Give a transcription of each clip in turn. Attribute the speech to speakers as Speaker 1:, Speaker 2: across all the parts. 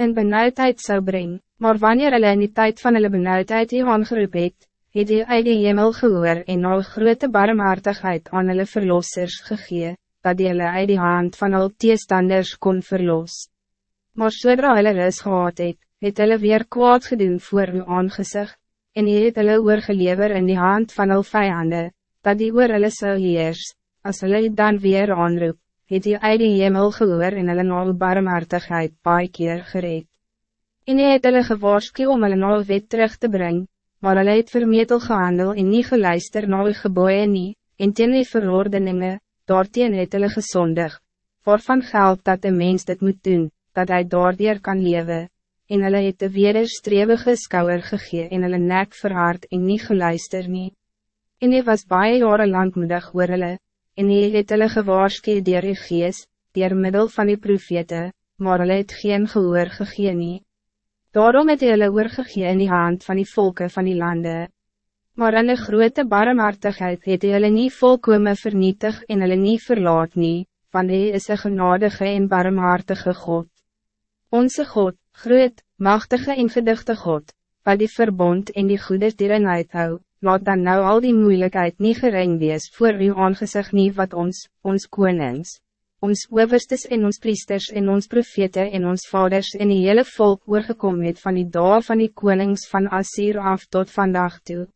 Speaker 1: in benauwdheid zou brengen, maar wanneer hulle in die tijd van hulle benauwdheid die aangeroep het, het die uit die hemel gehoor en al grote barmhartigheid aan hulle verlossers gegee, dat die hulle uit die hand van al teestanders kon verlos. Maar zodra hulle ris gehad het, het hulle weer kwaad gedoen voor uw aangezicht, en hy het hulle oorgelever in die hand van al vijanden, dat die oor hulle sou heers, as hulle dan weer aanroep, het hy uit die hemel gehoor en hulle na barmhartigheid paie keer gereed. En hy het hulle gewaarskie om hulle na wet terug te brengen, maar hulle het vermetel gehandel en nie geluister na die geboeie nie, en teen die verordeninge, daarteen het hulle gesondig, waarvan geld dat de mens dit moet doen, dat hij daardier kan leven, en hulle het de wederstrewige skouwer gegee en hulle nek verhard en nie geluister nie. En hy was baie jare langmoedig oor hulle, en hy het hulle gewaarskie dier die gees, dier middel van die profete, maar hulle het geen gehoor gegee nie. Daarom het hy hulle oorgegee in die hand van die volken van die landen. Maar in de grote barmhartigheid het hy hulle nie volkome vernietig en hulle nie verlaat nie, van hy is een genadige en barmhartige God. Onze God, groot, machtige en gedigte God, wat die verbond en die goede dieren uithou, laat dan nou al die moeilijkheid niet gering wees voor uw aangezicht nie wat ons, ons konings, ons overstes en ons priesters en ons profete en ons vaders en die hele volk oorgekom het van die dag van die konings van Assyr af tot vandaag toe.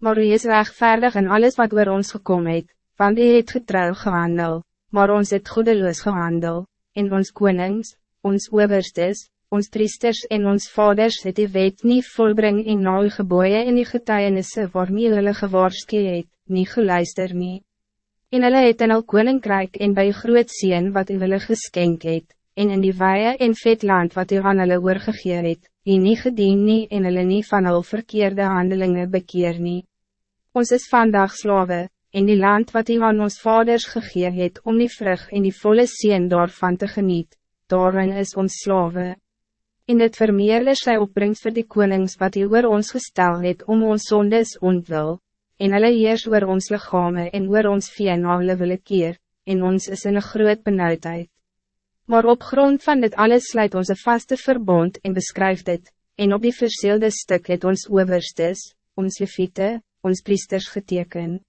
Speaker 1: Maar u is rechtvaardig in alles wat oor ons gekom het, want u het getrouw gehandel, maar ons het goedeloos gehandel, en ons konings, ons overstes, ons priesters en ons vaders het die wet nie volbring en na u geboeie en die getuienisse waarmee hulle gewaarskie het, nie geluister nie. En hulle het in al koninkrijk en bij groot zien wat u hulle geskenk het, en in die weie en vet land wat u aan hulle oorgegeer het, die nie gedien nie en hulle nie van al verkeerde handelingen bekeer nie. Ons is vandaag slawe, en die land wat u aan ons vaders gegeer het om die vrug en die volle zien daarvan te geniet, daarin is ons slawe. In het vermeerder sy opbrengt vir die konings wat u oor ons gestel het om ons zondes ontwil, en hulle heers oor ons lichame en oor ons vee na hulle wille keer, en ons is in een groot benauwdheid. Maar op grond van dit alles sluit ons een vaste verbond en beskryf dit, en op die verseelde stuk het ons overstes, ons leviete, ons priesters geteken.